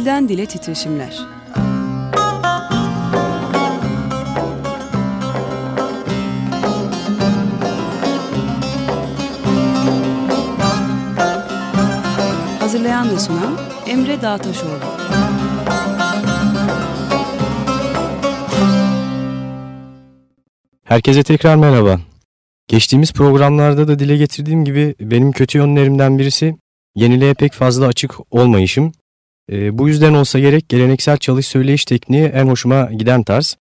Dilden dile titreşimler. Hazırlayan ve sunan Emre Dağtaşoğlu. Herkese tekrar merhaba. Geçtiğimiz programlarda da dile getirdiğim gibi benim kötü yönlerimden birisi yeniliğe pek fazla açık olmayışım. E, bu yüzden olsa gerek geleneksel çalış söyleyiş tekniği en hoşuma giden tarz.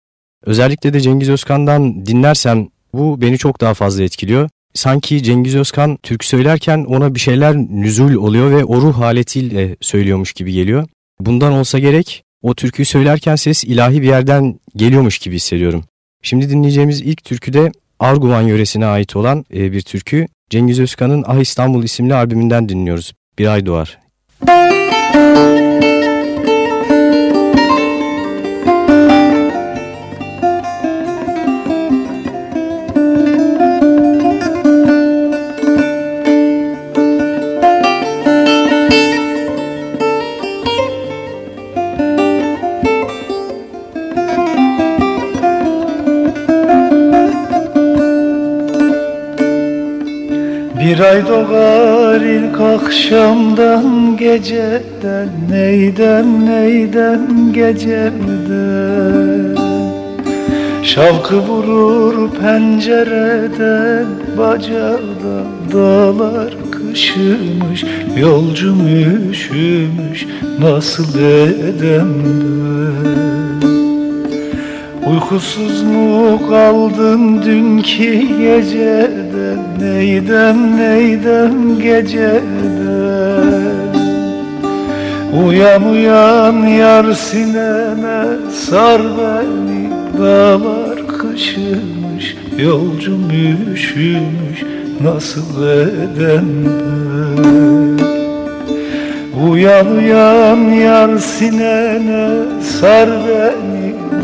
Özellikle de Cengiz Özkan'dan dinlersem bu beni çok daha fazla etkiliyor. Sanki Cengiz Özkan türkü söylerken ona bir şeyler nüzul oluyor ve o ruh haletiyle söylüyormuş gibi geliyor. Bundan olsa gerek o türküyü söylerken ses ilahi bir yerden geliyormuş gibi hissediyorum. Şimdi dinleyeceğimiz ilk türkü de Arguvan yöresine ait olan e, bir türkü. Cengiz Özkan'ın Ah İstanbul isimli albümünden dinliyoruz. Bir ay doğar. Thank you. Bir ay doğar ilk akşamdan geceden Neyden neyden gecemden Şavkı vurur pencereden Bacadan dağlar kışımış Yolcum üşümüş nasıl edem Uykusuz mu kaldın dünkü geceden Neydem neydem geceden? Uyan uyan yar sineme Sar beni dağlar kışımış Yolcum üşümüş nasıl edem Uyan uyan yar sinene Sar beni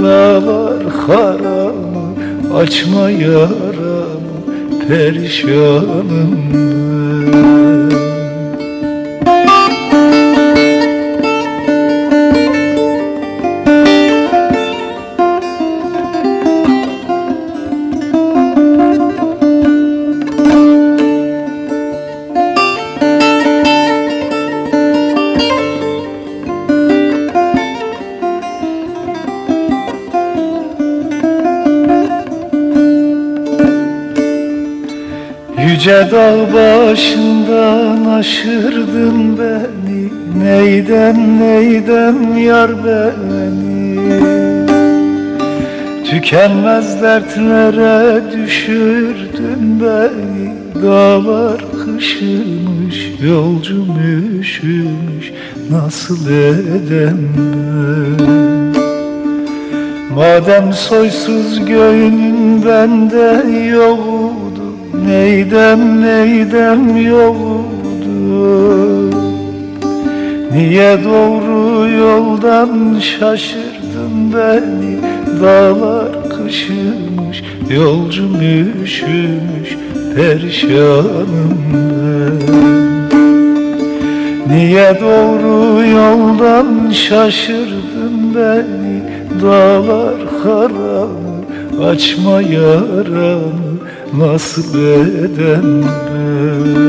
dağlar haramı Açma yaramı perişanım Yüce dağ başından aşırdın beni. Neyden neyden yar beni? Tükenmez dertlere düşürdün beni. Dağlar kışımış, yolcum üşümüş. Nasıl edem ben? Madem soysuz göğünün bende yok Neydem neydem yoldu Niye doğru yoldan şaşırdın beni? Dağlar kışımış Yolcum üşümüş Perişanım ben Niye doğru yoldan şaşırdın beni? Dağlar karanı Açma yaramı nasıl edem ben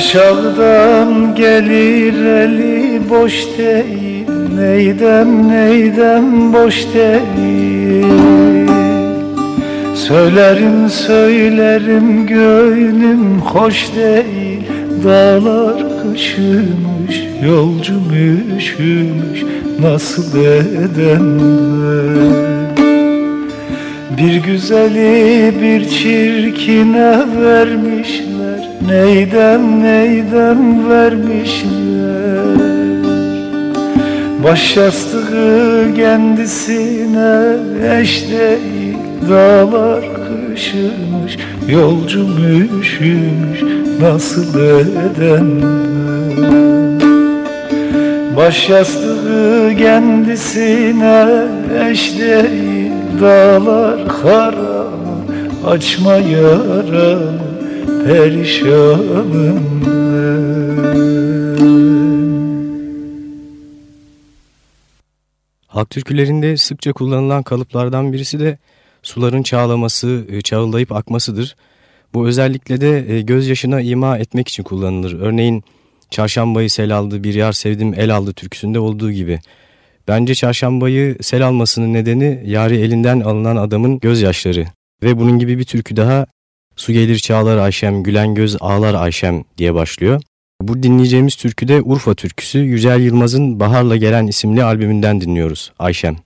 Aşağıdan gelir eli boş değil Neydem neydem boş değil. Söylerim söylerim gönlüm hoş değil Dağlar kışımış yolcum üşümüş Nasıl edem Bir güzeli bir çirkine vermiş Neydem neydem vermişler? Baş yastığı kendisine eş değil Dağlar kışımış Yolcum üşümüş Nasıl edem Baş yastığı kendisine eş değil Dağlar karamı Açma yaramı Perişanım Halk türkülerinde sıkça kullanılan kalıplardan birisi de suların çağlaması, e, çağıldayıp akmasıdır. Bu özellikle de e, gözyaşına ima etmek için kullanılır. Örneğin çarşambayı sel aldı, bir yar sevdim el aldı türküsünde olduğu gibi. Bence çarşambayı sel almasının nedeni yari elinden alınan adamın gözyaşları. Ve bunun gibi bir türkü daha Su gelir çağlar Ayşem, gülen göz ağlar Ayşem diye başlıyor. Bu dinleyeceğimiz türkü de Urfa türküsü Yücel Yılmaz'ın Baharla Gelen isimli albümünden dinliyoruz. Ayşem.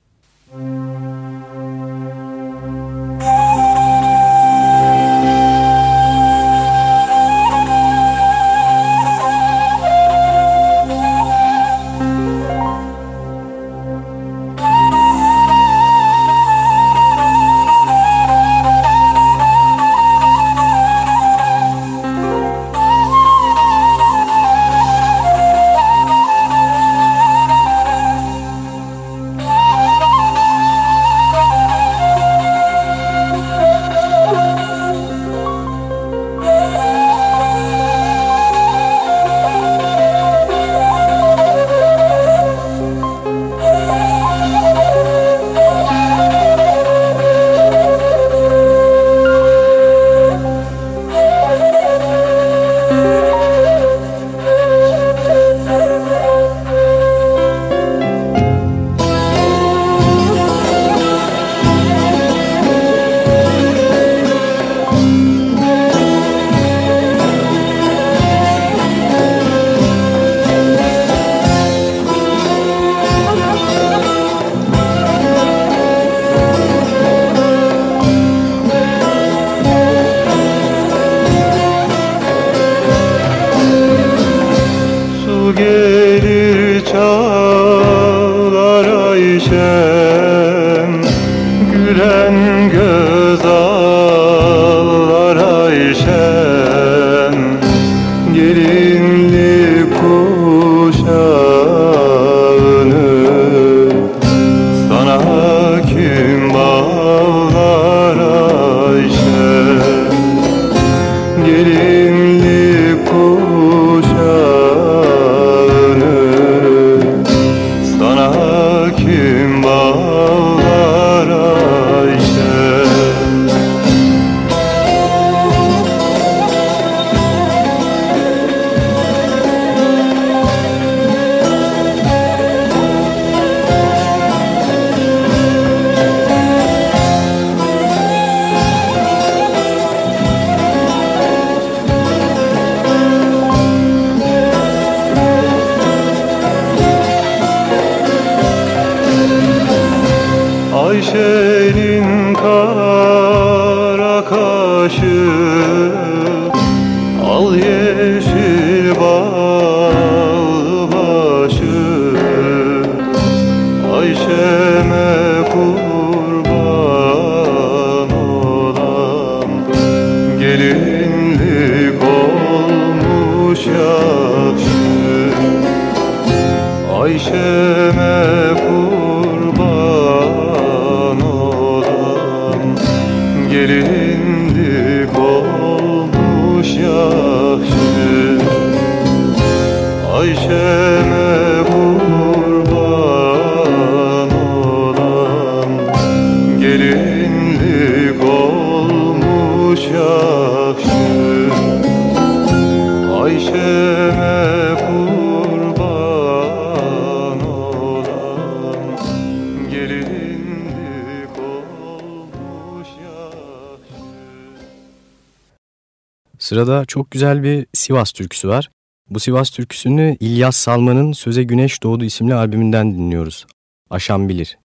Sırada çok güzel bir Sivas türküsü var. Bu Sivas türküsünü İlyas Salman'ın Söze Güneş Doğdu isimli albümünden dinliyoruz. Aşan bilir.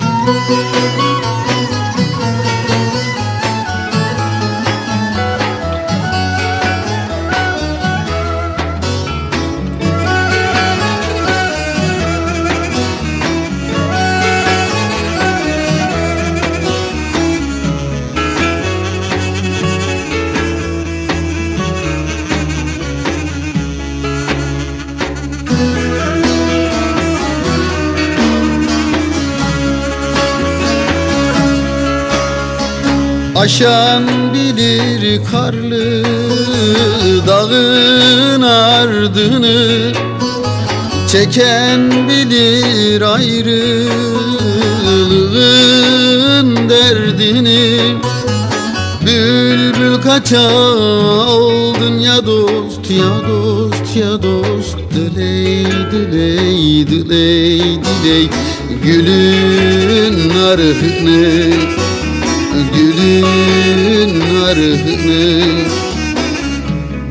Müzik Aşan bilir karlı dağın ardını Çeken bilir ayrılığın derdini. Bülbül kaça oldun ya dost ya dost ya dost Diley diley diley diley. Gülün arhını Gülün arhını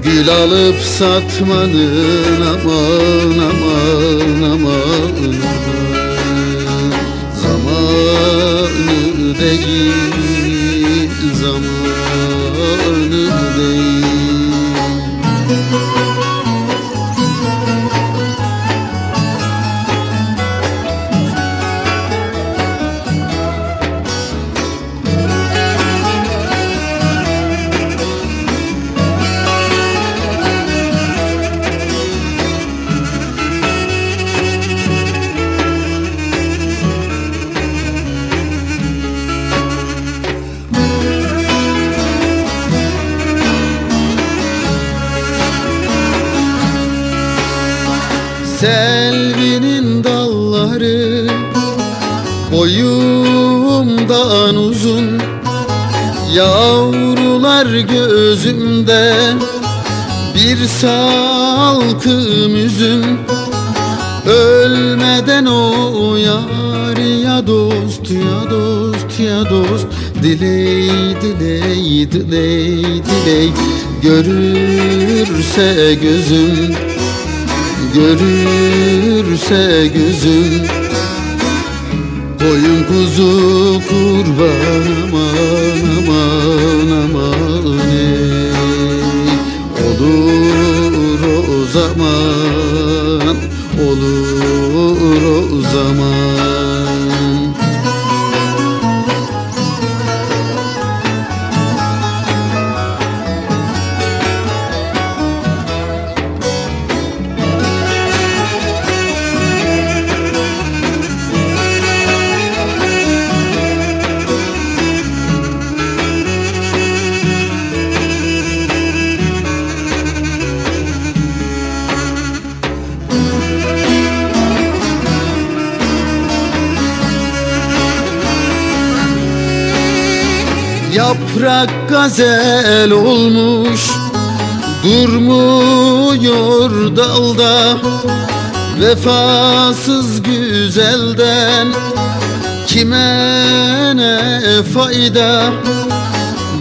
Gül alıp satmanın aman aman aman. Zamanı değil zamanı değil Boyumdan uzun Yavrular gözümde Bir salkım üzüm. Ölmeden o yar ya dost ya dost ya dost. Diley diley diley diley Görürse gözüm Görürse gözüm Koyun kuzu kurban aman aman aman ey Olur o zaman Olur o zaman Yaprak gazel olmuş Durmuyor dalda. Vefasız güzelden Kime ne fayda?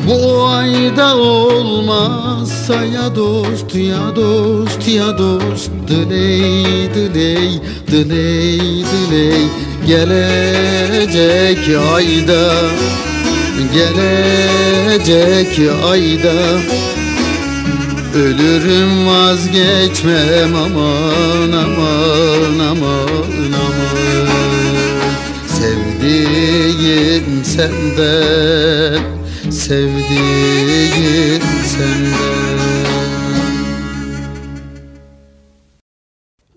Bu ayda olmazsa ya dost ya dost ya dost. Diley diley diley diley Gelecek ayda Gelecek ayda Ölürüm vazgeçmem. Aman aman aman aman. Sevdiğim senden Sevdiğim senden.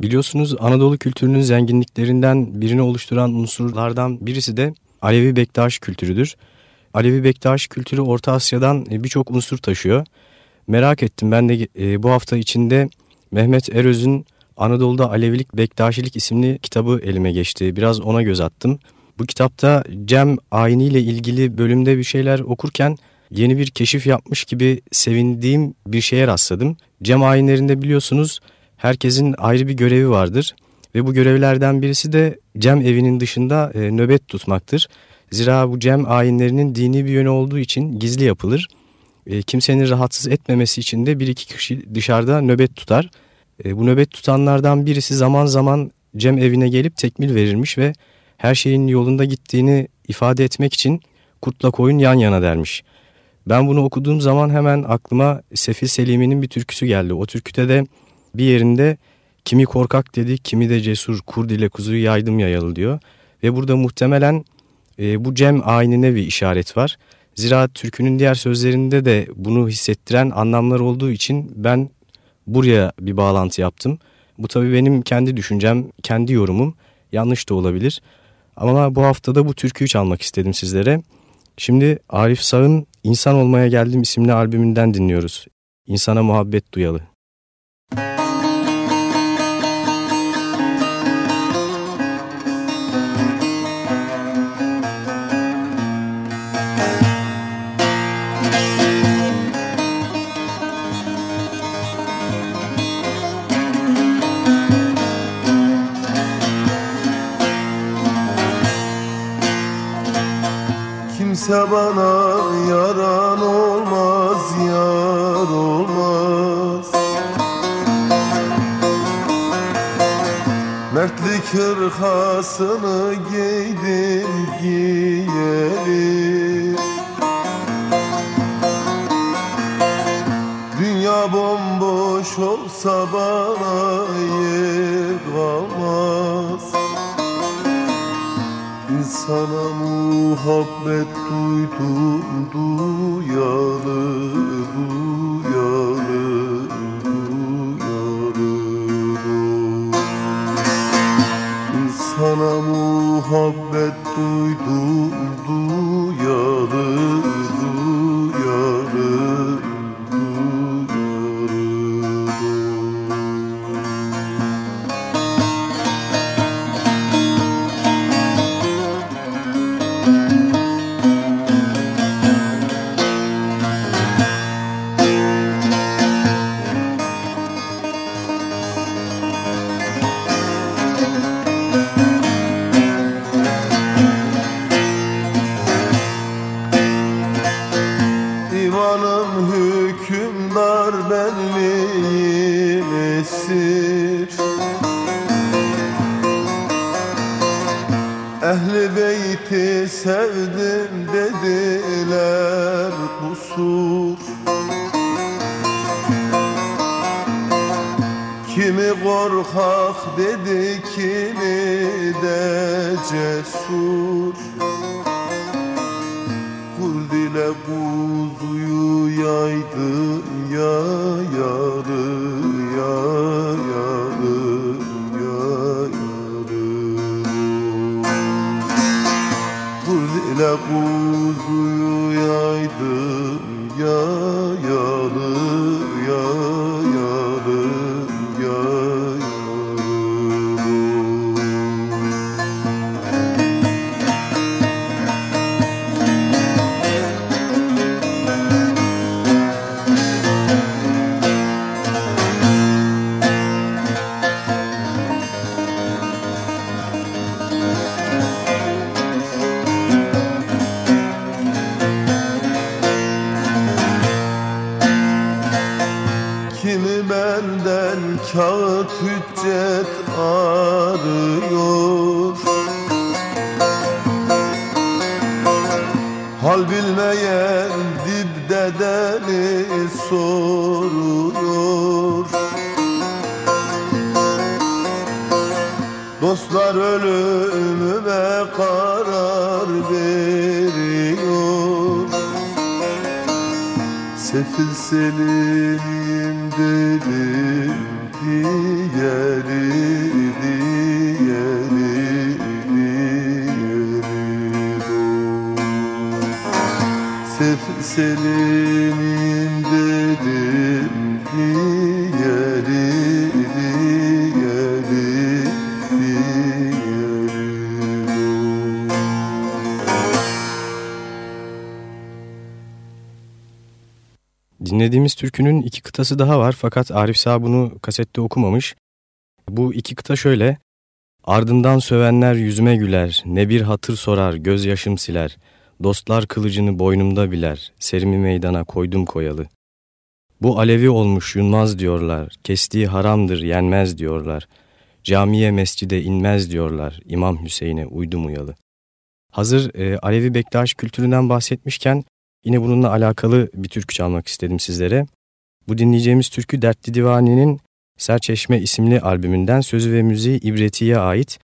Biliyorsunuz Anadolu kültürünün zenginliklerinden birini oluşturan unsurlardan birisi de Alevi Bektaş kültürüdür. Alevi Bektaş kültürü Orta Asya'dan e, birçok unsur taşıyor. Merak ettim ben de e, bu hafta içinde Mehmet Eröz'ün Anadolu'da Alevilik Bektaşilik isimli kitabı elime geçti. Biraz ona göz attım. Bu kitapta Cem ayini ile ilgili bölümde bir şeyler okurken yeni bir keşif yapmış gibi sevindiğim bir şeye rastladım. Cem ayinlerinde biliyorsunuz herkesin ayrı bir görevi vardır ve bu görevlerden birisi de Cem evinin dışında e, nöbet tutmaktır. Zira bu Cem ayinlerinin dini bir yönü olduğu için gizli yapılır. E, kimsenin rahatsız etmemesi için de bir iki kişi dışarıda nöbet tutar. E, bu nöbet tutanlardan birisi zaman zaman Cem evine gelip tekmil verirmiş ve her şeyin yolunda gittiğini ifade etmek için kurtla koyun yan yana dermiş. Ben bunu okuduğum zaman hemen aklıma Sefil Selimi'nin bir türküsü geldi. O türküde de bir yerinde kimi korkak dedi, kimi de cesur, kurd ile kuzuyu yaydım yayalı diyor. Ve burada muhtemelen e, bu Cem ayinine bir işaret var. Zira türkünün diğer sözlerinde de bunu hissettiren anlamlar olduğu için ben buraya bir bağlantı yaptım. Bu tabii benim kendi düşüncem, kendi yorumum. Yanlış da olabilir. Ama bu haftada bu türküyü çalmak istedim sizlere. Şimdi Arif Sağ'ın İnsan Olmaya Geldim isimli albümünden dinliyoruz. İnsana muhabbet duyalı. Kimse bana yaran olmaz, yar olmaz. Mertlik hırkasını giydim giyeli Dünya bomboş olsa bana yer İnsana muhabbet duydum duyalı duyalı duyalı İnsana muhabbet duydum duyalı Dinlediğimiz türkünün iki kıtası daha var fakat Arif Sağ bunu kasette okumamış. Bu iki kıta şöyle. Ardından sövenler yüzüme güler, ne bir hatır sorar, gözyaşım siler. Dostlar kılıcını boynumda biler, serimi meydana koydum koyalı. Bu alevi olmuş yunmaz diyorlar, kestiği haramdır yenmez diyorlar. Camiye mescide inmez diyorlar, İmam Hüseyin'e uydum uyalı. Hazır e, Alevi Bektaş kültüründen bahsetmişken Yine bununla alakalı bir türkü çalmak istedim sizlere. Bu dinleyeceğimiz türkü Dertli Divani'nin Serçeşme isimli albümünden sözü ve müziği İbreti'ye ait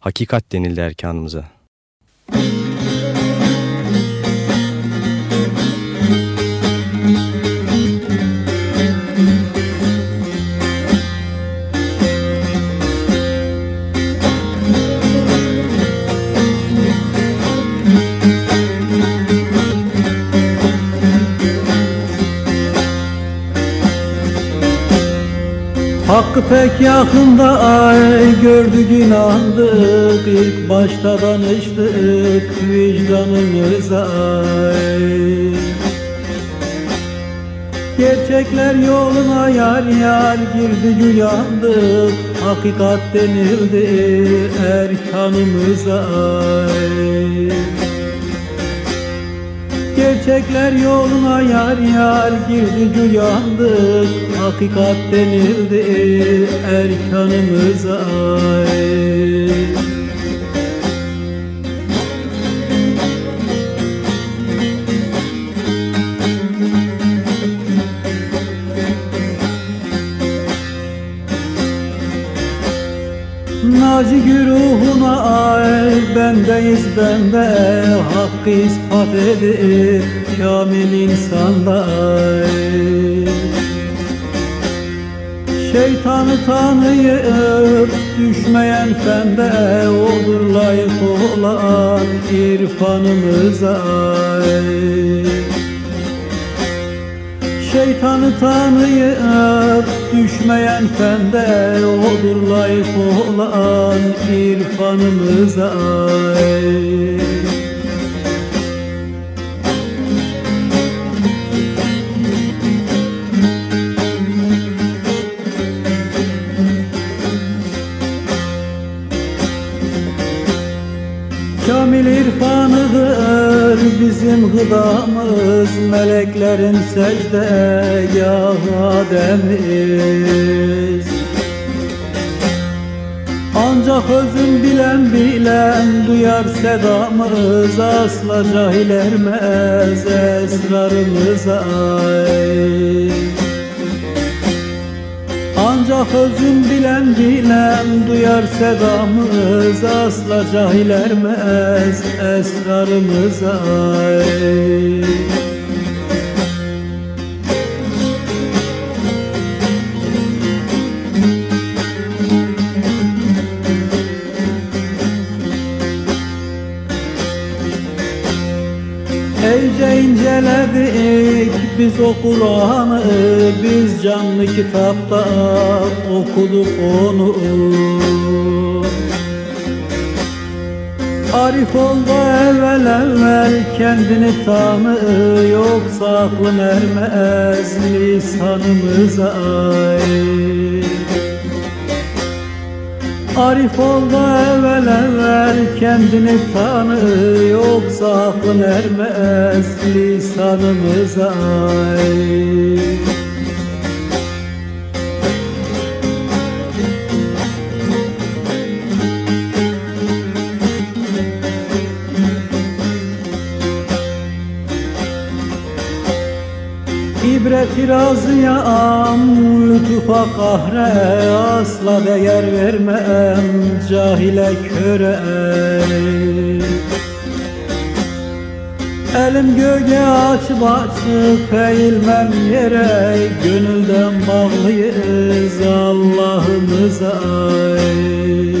Hakikat denildi erkanımıza. Hakkı pek yakında ay gördük inandık. İlk başta danıştık vicdanımıza ay. Gerçekler yoluna yar yar girdik uyandık Hakikat denildi erkanımıza ay Gerçekler yoluna yar yar girdik uyandık Hakikat denildi erkanımıza ay Naci güruhuna ay bendeyiz bende Hakkı ispat edip kamil insanda Şeytanı tanıyıp düşmeyen fende Olur layık olan irfanımıza ay Şeytanı tanıyıp düşmeyen fende Odur layık olan irfanımıza ay. Bizim gıdamız Meleklerin secde ya Adem'iz Ancak özün bilen bilen duyar sedamız Asla cahil ermez esrarımıza ay. Ancak özün bilen bilen duyar sedamız Asla cahil ermez esrarımıza ay. Eyce inceledik biz o Kur'an'ı Biz canlı kitapta okuduk onu. Arif ol da evvel evvel kendini tanı Yoksa aklın ermez lisanımıza. Ay Arif ol da evvel evvel kendini tanı Yoksa aklın ermez lisanımıza ay. İbret razıya am lütufa kahre Asla değer vermem cahile köre Elim göğe açıp açıp eğilmem yere Gönülden bağlıyız Allah'ımıza ay.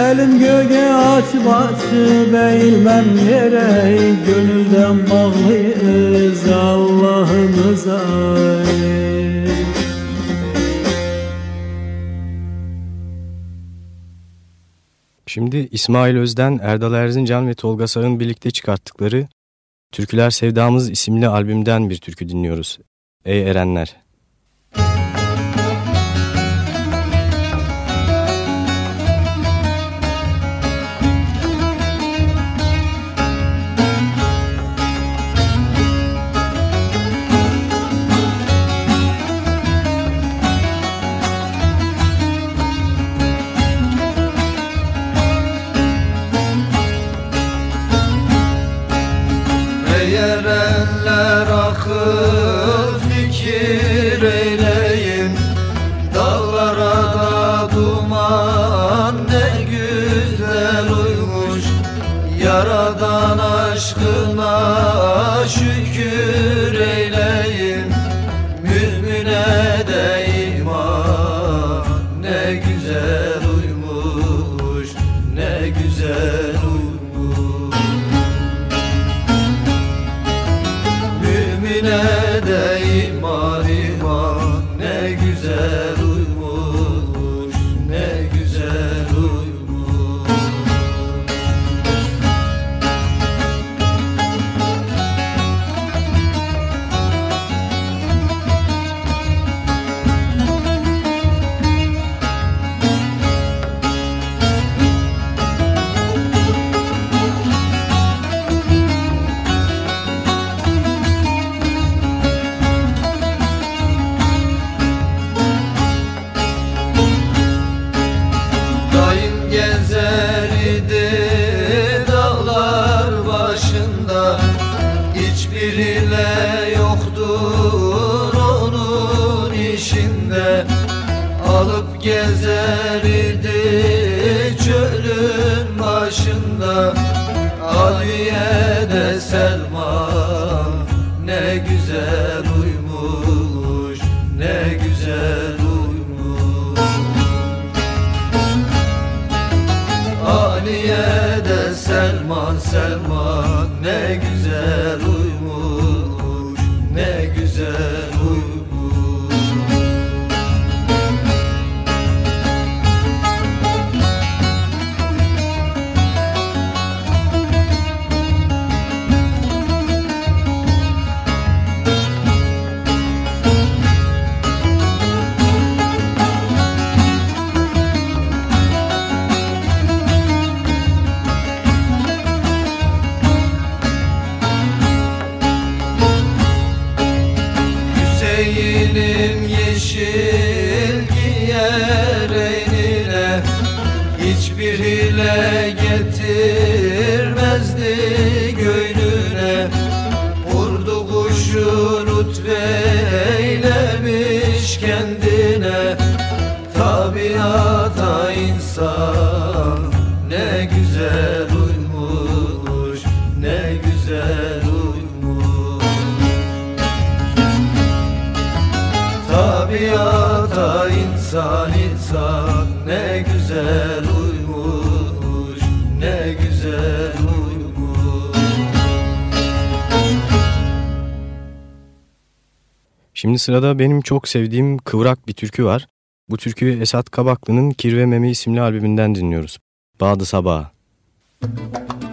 Elim göğe açıp açıp eğilmem yere Gönülden bağlıyız Allah'ımıza Şimdi İsmail Özden, Erdal Erzincan ve Tolga Sağ'ın birlikte çıkarttıkları Türküler Sevdamız isimli albümden bir türkü dinliyoruz. Ey Erenler! sırada benim çok sevdiğim kıvrak bir türkü var. Bu türküyü Esat Kabaklı'nın Kirve Meme isimli albümünden dinliyoruz. Bağdı Sabah. Müzik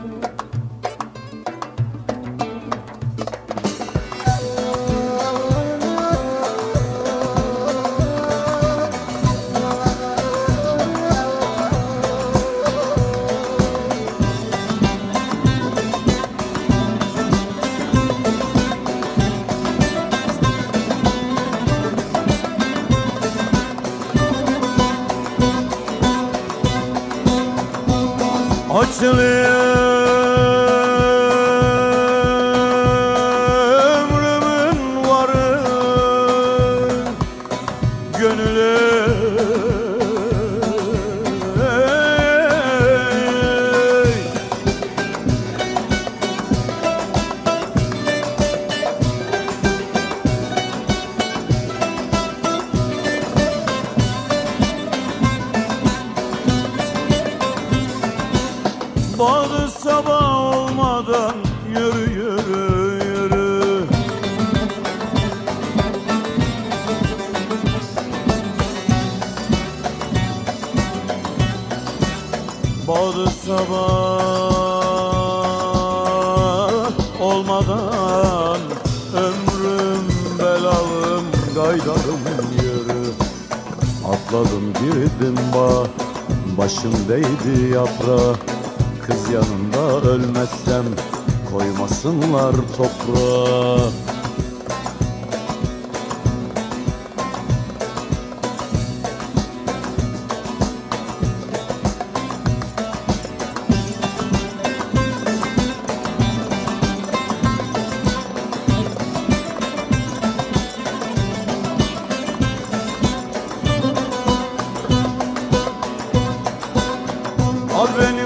still live. toprağa Kız yanında ölmezsem koymasınlar toprağa. Al beni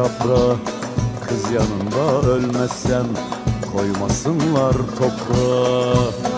değdi yaprağa Kız yanında ölmezsem Koymasınlar toprağa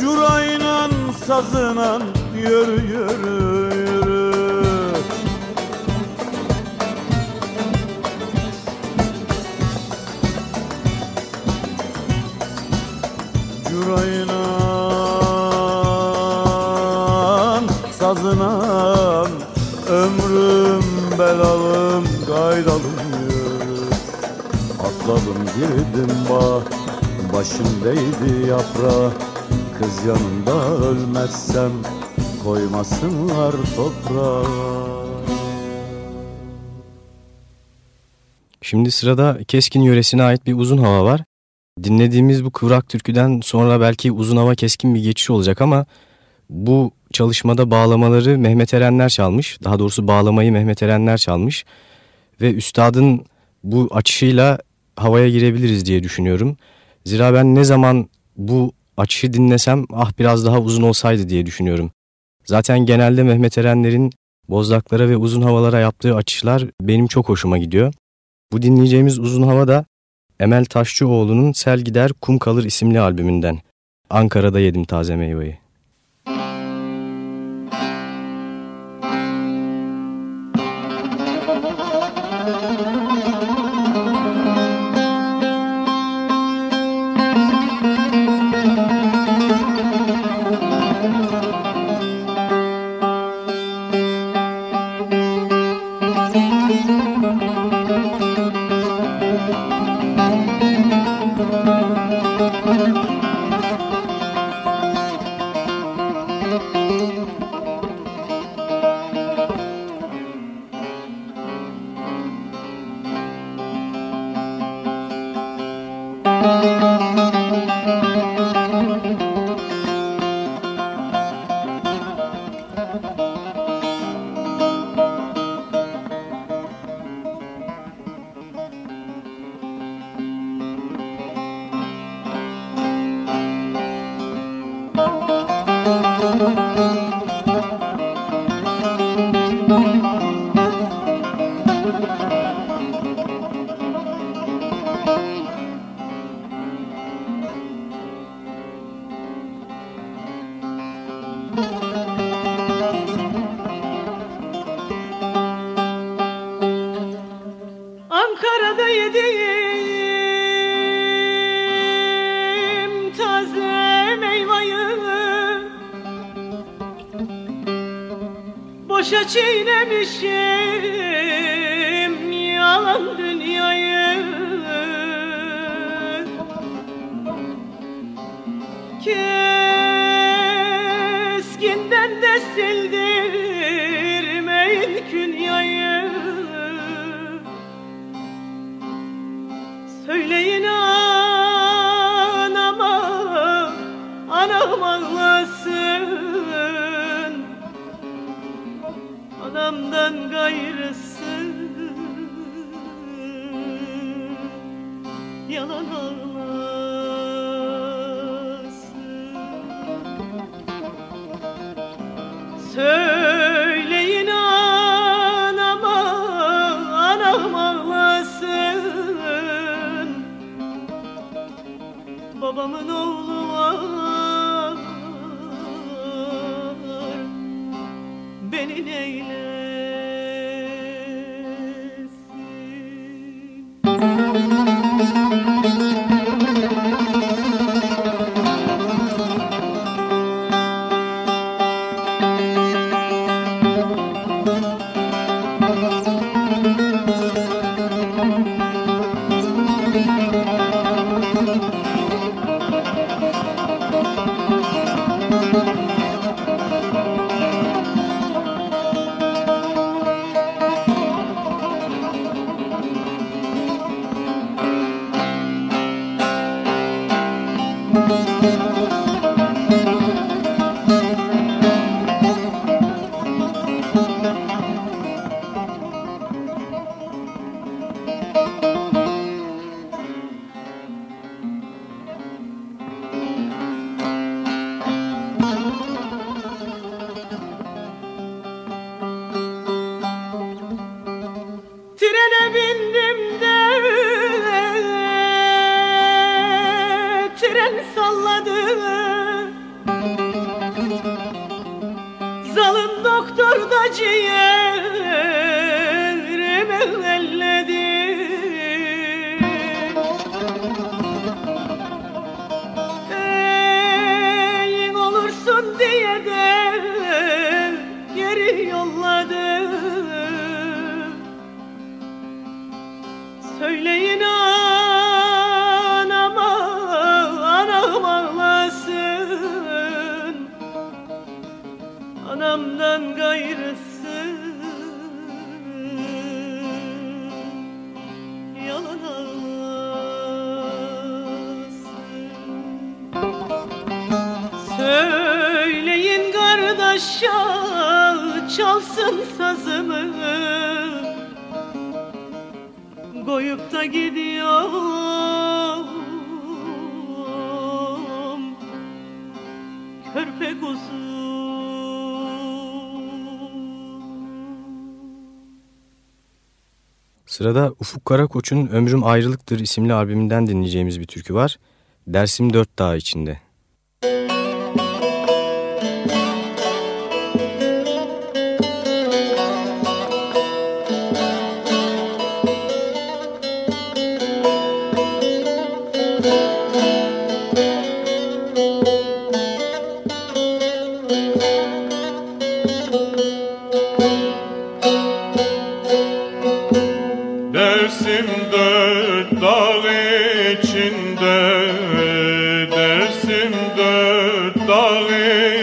Curayla sazına yürü yürü yürü. Curayla sazına ömrüm belalım gaydalım yürü. Atladım girdim bağ Başım değdi yaprağa yanında ölmezsem Koymasınlar toprağa Şimdi sırada Keskin yöresine ait bir uzun hava var. Dinlediğimiz bu kıvrak türküden sonra belki uzun hava keskin bir geçiş olacak ama bu çalışmada bağlamaları Mehmet Erenler çalmış. Daha doğrusu bağlamayı Mehmet Erenler çalmış. Ve üstadın bu açışıyla havaya girebiliriz diye düşünüyorum. Zira ben ne zaman bu açışı dinlesem ah biraz daha uzun olsaydı diye düşünüyorum. Zaten genelde Mehmet Erenler'in bozdaklara ve uzun havalara yaptığı açışlar benim çok hoşuma gidiyor. Bu dinleyeceğimiz uzun hava da Emel Taşçıoğlu'nun Sel Gider Kum Kalır isimli albümünden. Ankara'da yedim taze meyveyi. Müzik yalan ağlasın Söyleyin anama, anam ağlasın. Babamın oğlu var Zalın doktor da ciğerimi elledi sazımı Koyup da gidiyorum Körpe kuzu Sırada Ufuk Karakoç'un Ömrüm Ayrılıktır isimli albümünden dinleyeceğimiz bir türkü var. Dersim Dört Dağ içinde. Dört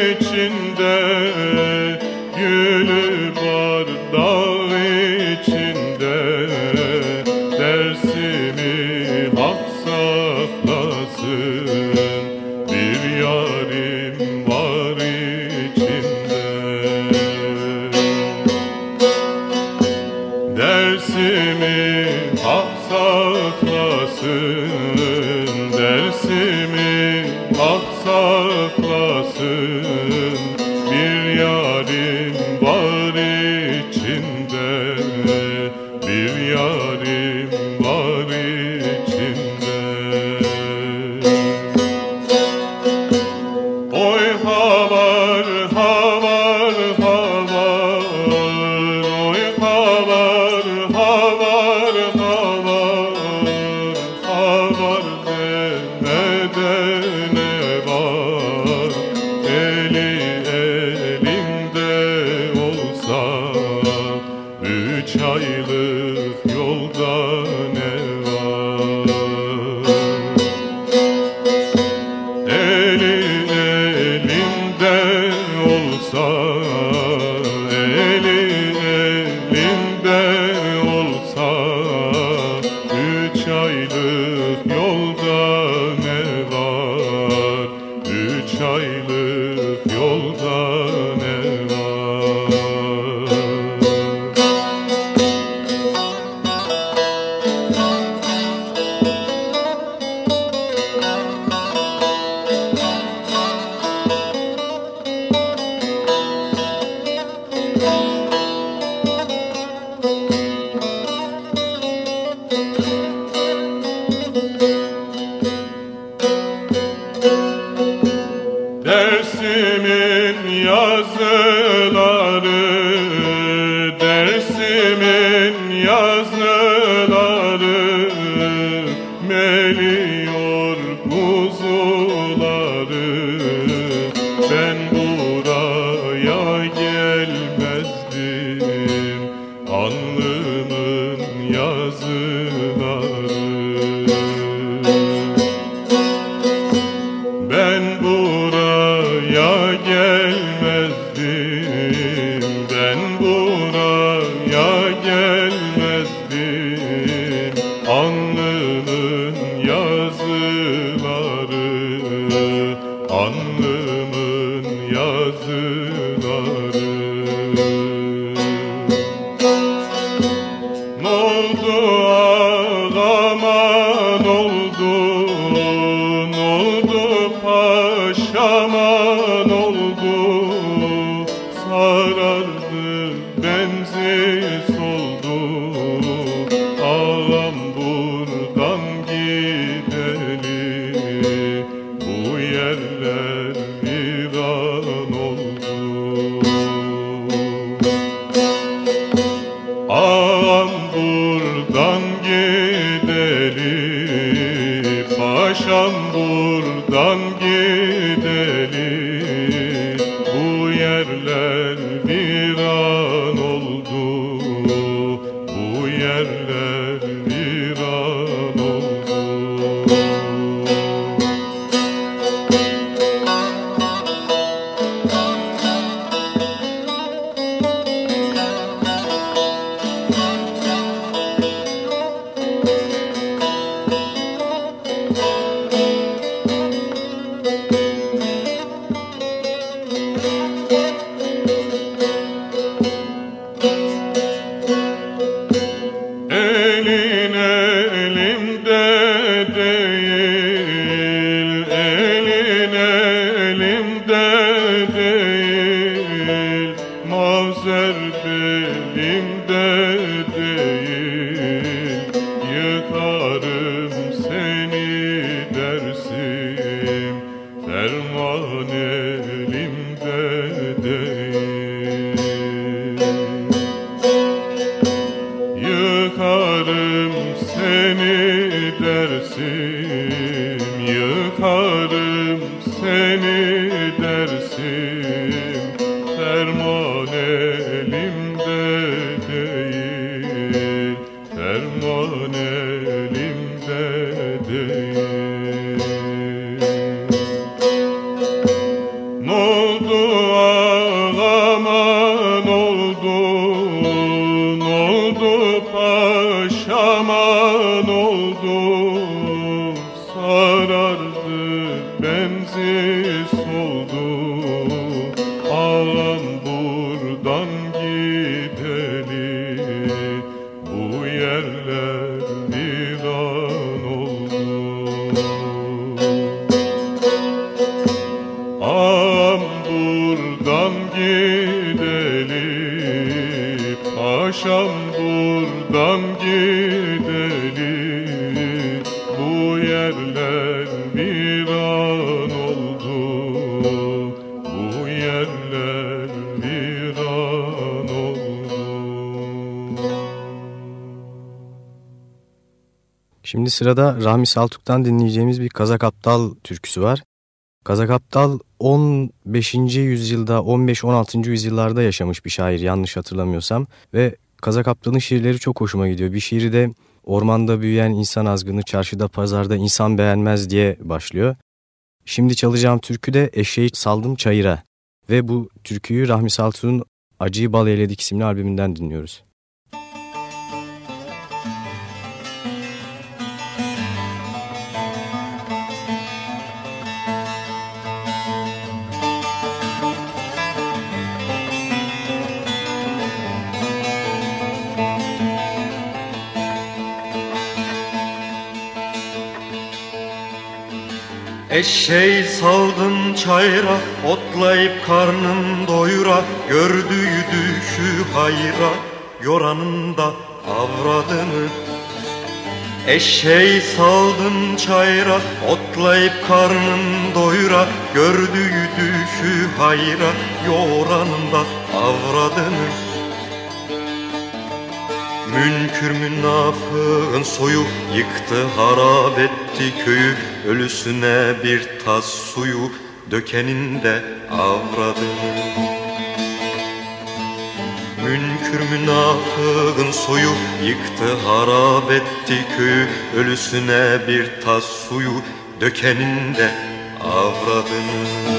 Şimdi sırada Rahmi Saltuk'tan dinleyeceğimiz bir Kazak Aptal türküsü var. Kazak Aptal 15. yüzyılda 15-16. yüzyıllarda yaşamış bir şair yanlış hatırlamıyorsam ve Kazak Aptal'ın şiirleri çok hoşuma gidiyor. Bir şiiri de ormanda büyüyen insan azgını çarşıda pazarda insan beğenmez diye başlıyor. Şimdi çalacağım türkü de Eşeği Saldım Çayır'a ve bu türküyü Rahmi Saltuk'un Acıyı Bal Eyledik isimli albümünden dinliyoruz. Eşeği saldım çayra Otlayıp karnın doyura Gördüğü düşü hayra Yoranın da avradını. Eşeği saldım çayra Otlayıp karnın doyura Gördüğü düşü hayra Yoranın da avradını Münkür münafığın soyu yıktı harap etti köyü Ölüsüne bir tas suyu dökenin de avradını Münkür münafığın soyu yıktı harap etti köyü Ölüsüne bir tas suyu dökenin de avradını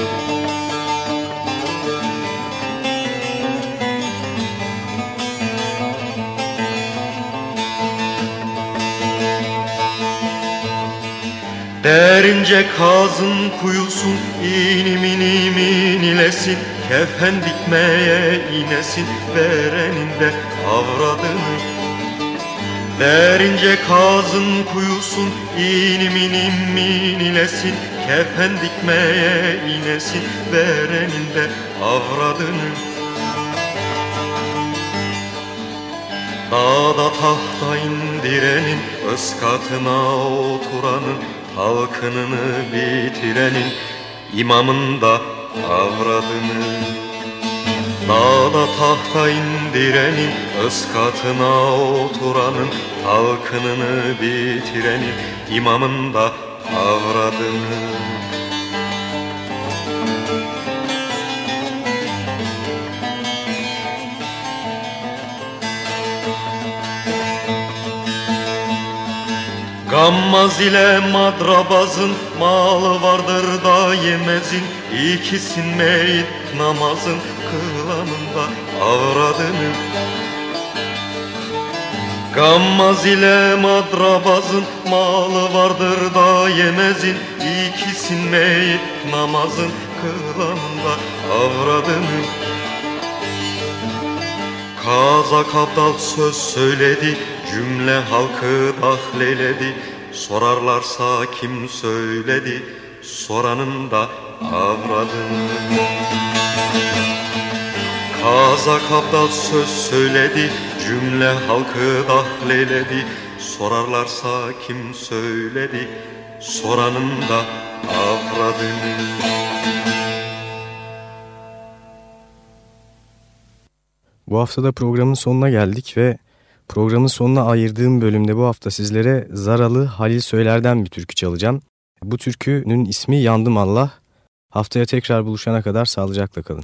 Derince kazın kuyusun inim inim inilesin Kefen dikmeye inesin verenin de avradını. Derince kazın kuyusun inim inim inilesin Kefen dikmeye inesin verenin de avradını. Dağda tahta indirenin ıskatına oturanın halkınını bitirenin imamın da avradını Dağda tahta indirenin ıskatına oturanın halkınını bitirenin imamın da avradını Gammaz ile madrabazın malı vardır da yemezin İkisin meyit namazın kılanında avradını. Gammaz ile madrabazın malı vardır da yemezin İkisin meyit namazın kılanında avradını. Kazak Abdal söz söyledi Cümle halkı dahleledi Sorarlarsa kim söyledi Soranın da avradını Kazak Abdal söz söyledi Cümle halkı dahleledi Sorarlarsa kim söyledi Soranın da avradını Bu hafta da programın sonuna geldik ve programın sonuna ayırdığım bölümde bu hafta sizlere Zaralı Halil Söyler'den bir türkü çalacağım. Bu türkünün ismi Yandım Allah. Haftaya tekrar buluşana kadar sağlıcakla kalın.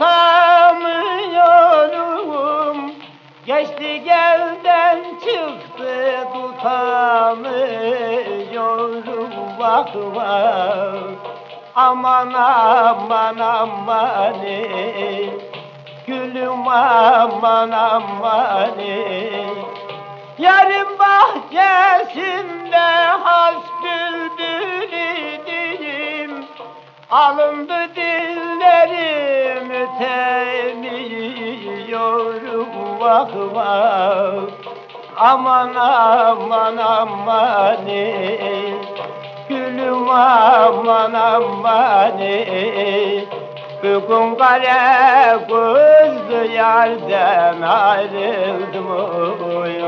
Yandım yatamıyorum Geçti gelden çıktı tutamıyorum. Bak bak aman aman aman ey Gülüm aman aman ey Yarın bahçesinde has bülbülüydüm Alındı dillerim temiyorum vah vah. Aman aman aman ey Gülüm aman aman ey Bugün kare gözlü yerden ayrıldım oy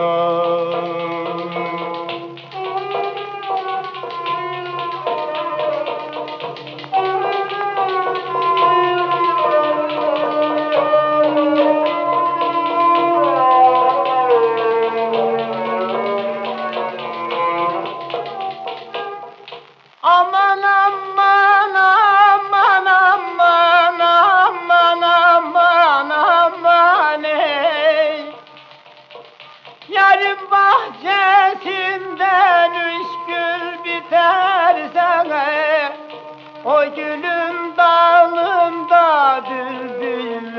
dalında bülbül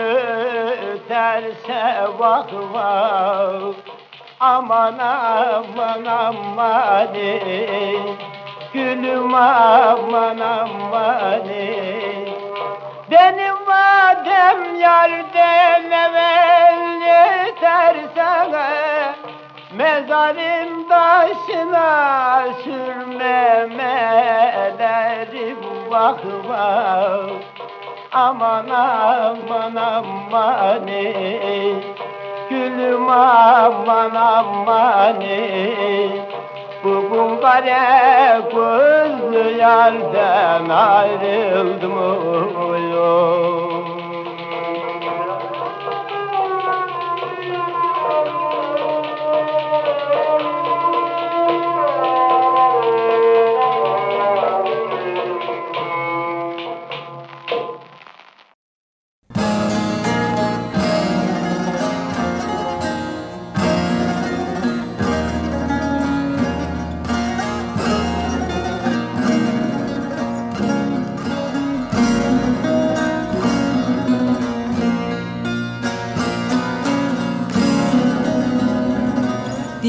öterse vah vah. Aman aman aman Gülüm aman aman. Benim vadem yerden evvel yeterse Mezarın taşına sürmeme derim vah vah Aman aman aman ey Gülüm aman aman ey Bugün kare gözlü yerden ayrıldım oy